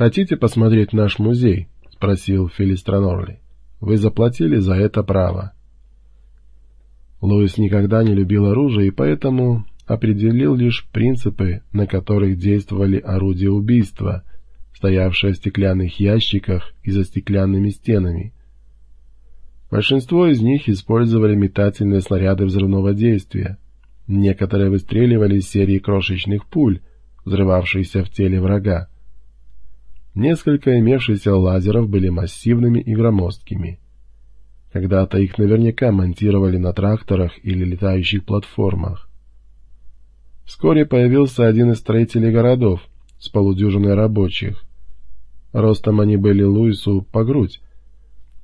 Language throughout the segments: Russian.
«Хотите посмотреть наш музей?» — спросил Филистронорли. «Вы заплатили за это право». Луис никогда не любил оружие и поэтому определил лишь принципы, на которых действовали орудия убийства, стоявшие в стеклянных ящиках и за стеклянными стенами. Большинство из них использовали метательные снаряды взрывного действия. Некоторые выстреливали из серии крошечных пуль, взрывавшихся в теле врага. Несколько имевшихся лазеров были массивными и громоздкими. Когда-то их наверняка монтировали на тракторах или летающих платформах. Вскоре появился один из строителей городов с полудюжиной рабочих. Ростом они были Луису по грудь.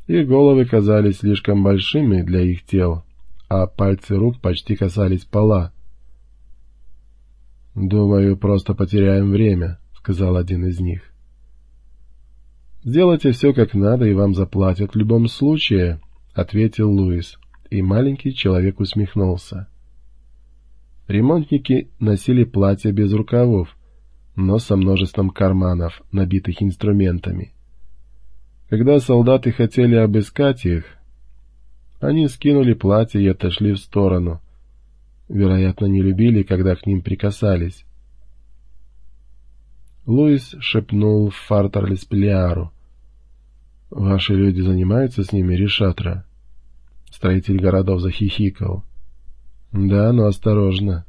Их головы казались слишком большими для их тел, а пальцы рук почти касались пола. «Думаю, просто потеряем время», — сказал один из них. «Сделайте все как надо, и вам заплатят в любом случае», — ответил Луис, и маленький человек усмехнулся. Ремонтники носили платья без рукавов, но со множеством карманов, набитых инструментами. Когда солдаты хотели обыскать их, они скинули платья и отошли в сторону. Вероятно, не любили, когда к ним прикасались. Луис шепнул Фартерлиспелиару. «Ваши люди занимаются с ними, Ришатра?» Строитель городов захихикал. «Да, но осторожно».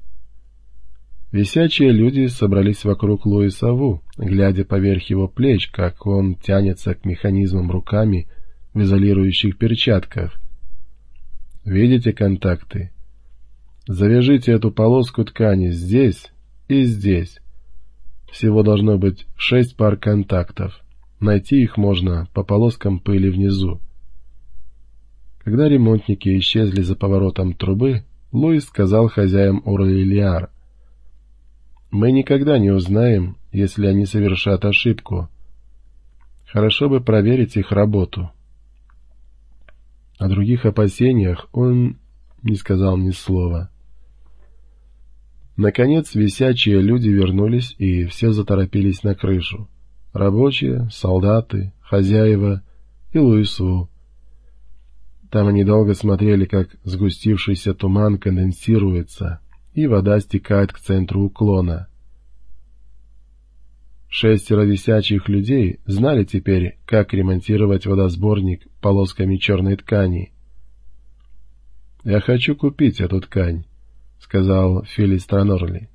Висячие люди собрались вокруг Луиса Ву, глядя поверх его плеч, как он тянется к механизмам руками в изолирующих перчатках. «Видите контакты? Завяжите эту полоску ткани здесь и здесь. Всего должно быть шесть пар контактов». Найти их можно по полоскам пыли внизу. Когда ремонтники исчезли за поворотом трубы, Луис сказал хозяям Орлилиар. «Мы никогда не узнаем, если они совершат ошибку. Хорошо бы проверить их работу». О других опасениях он не сказал ни слова. Наконец висячие люди вернулись, и все заторопились на крышу рабочие, солдаты, хозяева и Луису. Там они долго смотрели, как сгустившийся туман конденсируется, и вода стекает к центру уклона. Шестеро висячих людей знали теперь, как ремонтировать водосборник полосками черной ткани. «Я хочу купить эту ткань», — сказал Филис Транорли.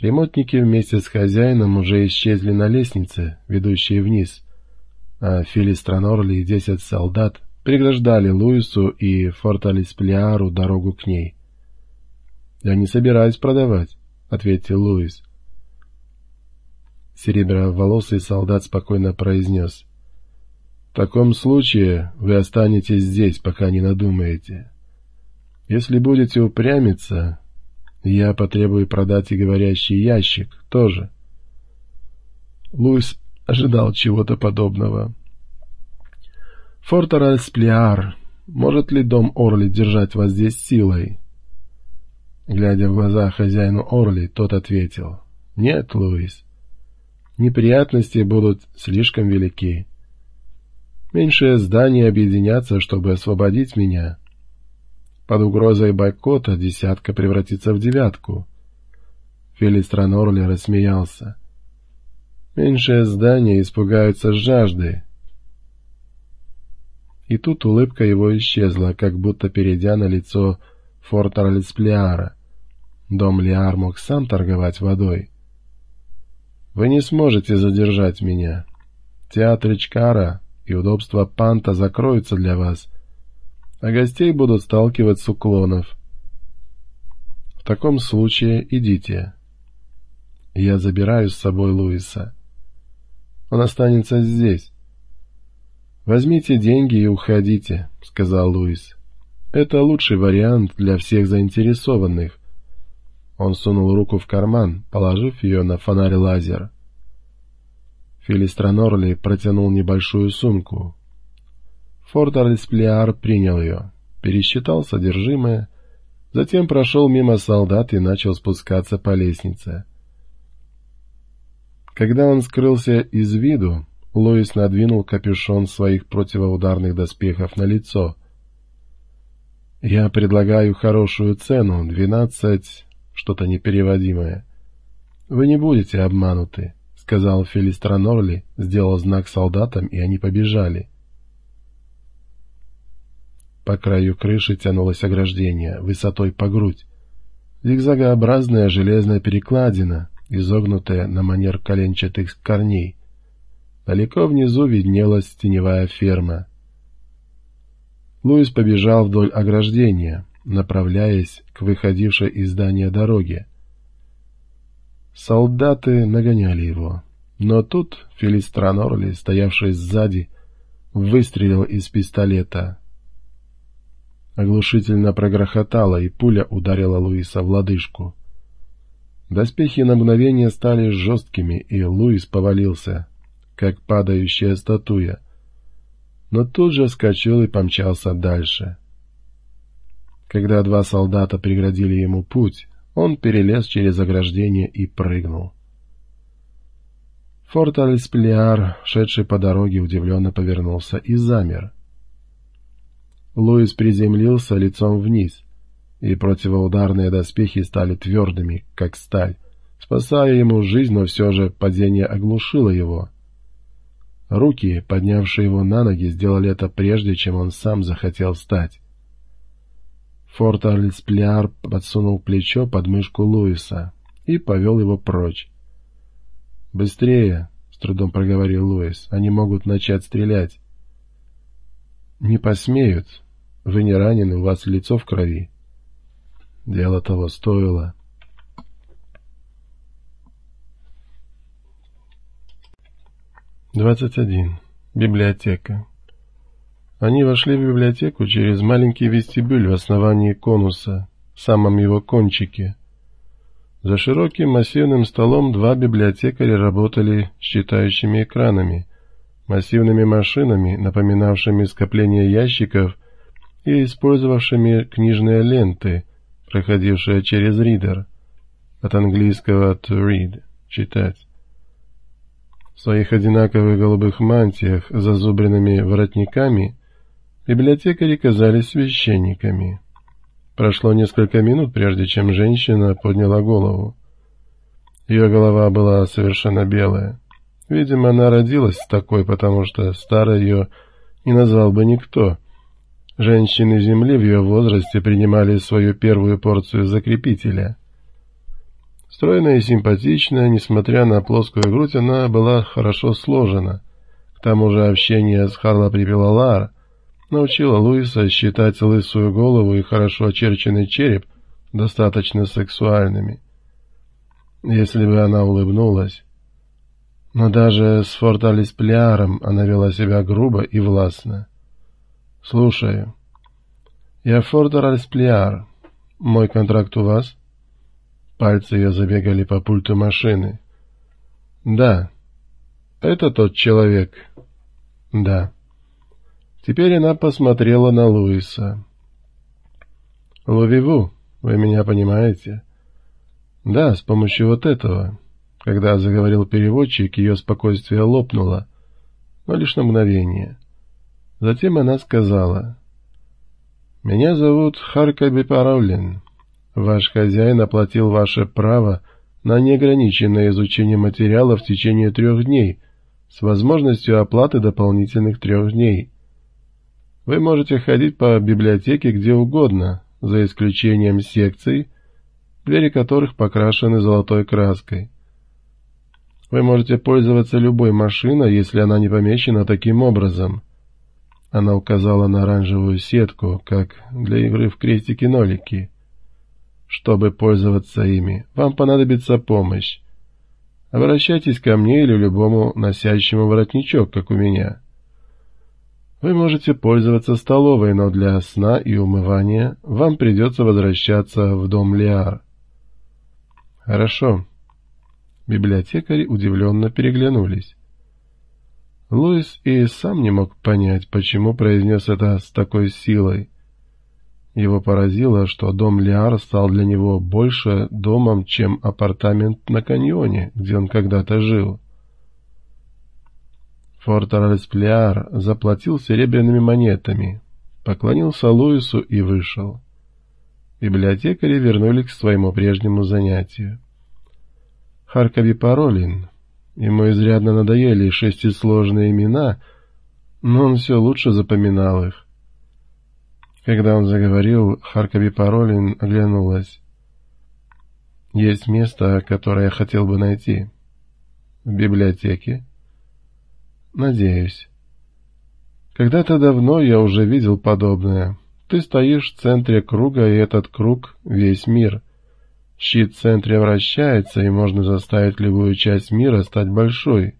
Ремонтники вместе с хозяином уже исчезли на лестнице, ведущей вниз, а Филистранорли и десять солдат преграждали Луису и Форталисплиару дорогу к ней. «Я не собираюсь продавать», — ответил Луис. Сереброволосый солдат спокойно произнес. «В таком случае вы останетесь здесь, пока не надумаете. Если будете упрямиться, я потребую продать и говорящий ящик тоже. Луис ожидал чего-то подобного. Фортеральсплиар, может ли дом Орли держать вас здесь силой? Глядя в глаза хозяину Орли, тот ответил. Нет, Луис. Неприятности будут слишком велики. Меньшие здания объединятся, чтобы освободить меня. Под угрозой бойкота десятка превратится в девятку. Филистран Орли рассмеялся. Меньшее здание испугаются жажды. И тут улыбка его исчезла, как будто перейдя на лицо Форт-Орлисплиара. Дом Лиар мог сам торговать водой. «Вы не сможете задержать меня. Театр Ичкара и удобства Панта закроются для вас» а гостей будут сталкивать с уклонов. В таком случае идите. Я забираю с собой Луиса. Он останется здесь. Возьмите деньги и уходите, сказал Луис. Это лучший вариант для всех заинтересованных. Он сунул руку в карман, положив ее на фонарь лазер. Филистронорли протянул небольшую сумку, Форт-Арлисплиар принял ее, пересчитал содержимое, затем прошел мимо солдат и начал спускаться по лестнице. Когда он скрылся из виду, Луис надвинул капюшон своих противоударных доспехов на лицо. «Я предлагаю хорошую цену, двенадцать... что-то непереводимое. Вы не будете обмануты», — сказал Филистра Норли, сделал знак солдатам, и они побежали. По краю крыши тянулось ограждение, высотой по грудь. Зигзагообразная железная перекладина, изогнутая на манер коленчатых корней. Далеко внизу виднелась теневая ферма. Луис побежал вдоль ограждения, направляясь к выходившей из здания дороге. Солдаты нагоняли его, но тут Филистранорли, стоявший сзади, выстрелил из пистолета. Оглушительно прогрохотало, и пуля ударила Луиса в лодыжку. Доспехи на мгновение стали жесткими, и Луис повалился, как падающая статуя, но тут же вскочил и помчался дальше. Когда два солдата преградили ему путь, он перелез через ограждение и прыгнул. Форт Альсплиар, шедший по дороге, удивленно повернулся и замер. Луис приземлился лицом вниз — и противоударные доспехи стали твердыми, как сталь, спасая ему жизнь, но все же падение оглушило его. Руки, поднявшие его на ноги, сделали это прежде, чем он сам захотел встать. Форт Альспляр подсунул плечо под мышку Луиса и повел его прочь. «Быстрее!» — с трудом проговорил Луис. «Они могут начать стрелять». «Не посмеют. Вы не ранены, у вас лицо в крови». Дело того стоило. Двадцать один. Библиотека. Они вошли в библиотеку через маленький вестибюль в основании конуса, в самом его кончике. За широким массивным столом два библиотекаря работали с читающими экранами, массивными машинами, напоминавшими скопление ящиков и использовавшими книжные ленты, проходившая через reader, от английского to read, читать. В своих одинаковых голубых мантиях с зазубренными воротниками библиотекари казались священниками. Прошло несколько минут, прежде чем женщина подняла голову. Ее голова была совершенно белая. Видимо, она родилась такой, потому что старой ее не назвал бы никто — Женщины Земли в ее возрасте принимали свою первую порцию закрепителя. Стройная и симпатичная, несмотря на плоскую грудь, она была хорошо сложена. К тому же общение с Харла Припелалар научила Луиса считать лысую голову и хорошо очерченный череп достаточно сексуальными. Если бы она улыбнулась. Но даже с Форталис Плеаром она вела себя грубо и властно. «Слушаю. Я Фордер Альсплиар. Мой контракт у вас?» Пальцы ее забегали по пульту машины. «Да. Это тот человек?» «Да». Теперь она посмотрела на Луиса. «Лувиву, вы меня понимаете?» «Да, с помощью вот этого». Когда заговорил переводчик, ее спокойствие лопнуло, но лишь на мгновение. Затем она сказала, «Меня зовут Харкаби Параулин. Ваш хозяин оплатил ваше право на неограниченное изучение материала в течение трех дней с возможностью оплаты дополнительных трех дней. Вы можете ходить по библиотеке где угодно, за исключением секций, двери которых покрашены золотой краской. Вы можете пользоваться любой машиной, если она не помечена таким образом – она указала на оранжевую сетку, как для игры в крестики-нолики. Чтобы пользоваться ими, вам понадобится помощь. Обращайтесь ко мне или любому носящему воротничок, как у меня. Вы можете пользоваться столовой, но для сна и умывания вам придется возвращаться в дом Лиар. Хорошо. Библиотекари удивленно переглянулись. Луис и сам не мог понять, почему произнес это с такой силой. Его поразило, что дом Лиар стал для него больше домом, чем апартамент на каньоне, где он когда-то жил. Форт-Ральсплиар заплатил серебряными монетами, поклонился Луису и вышел. Библиотекари вернулись к своему прежнему занятию. Харкови Паролин. Ему изрядно надоели шестисложные имена, но он все лучше запоминал их. Когда он заговорил, Харкови Паролин оглянулась. «Есть место, которое я хотел бы найти. В библиотеке?» «Надеюсь. Когда-то давно я уже видел подобное. Ты стоишь в центре круга, и этот круг — весь мир. Щит в центре вращается, и можно заставить любую часть мира стать большой.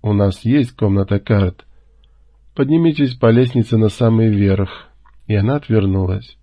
У нас есть комната карт. Поднимитесь по лестнице на самый верх. И она отвернулась.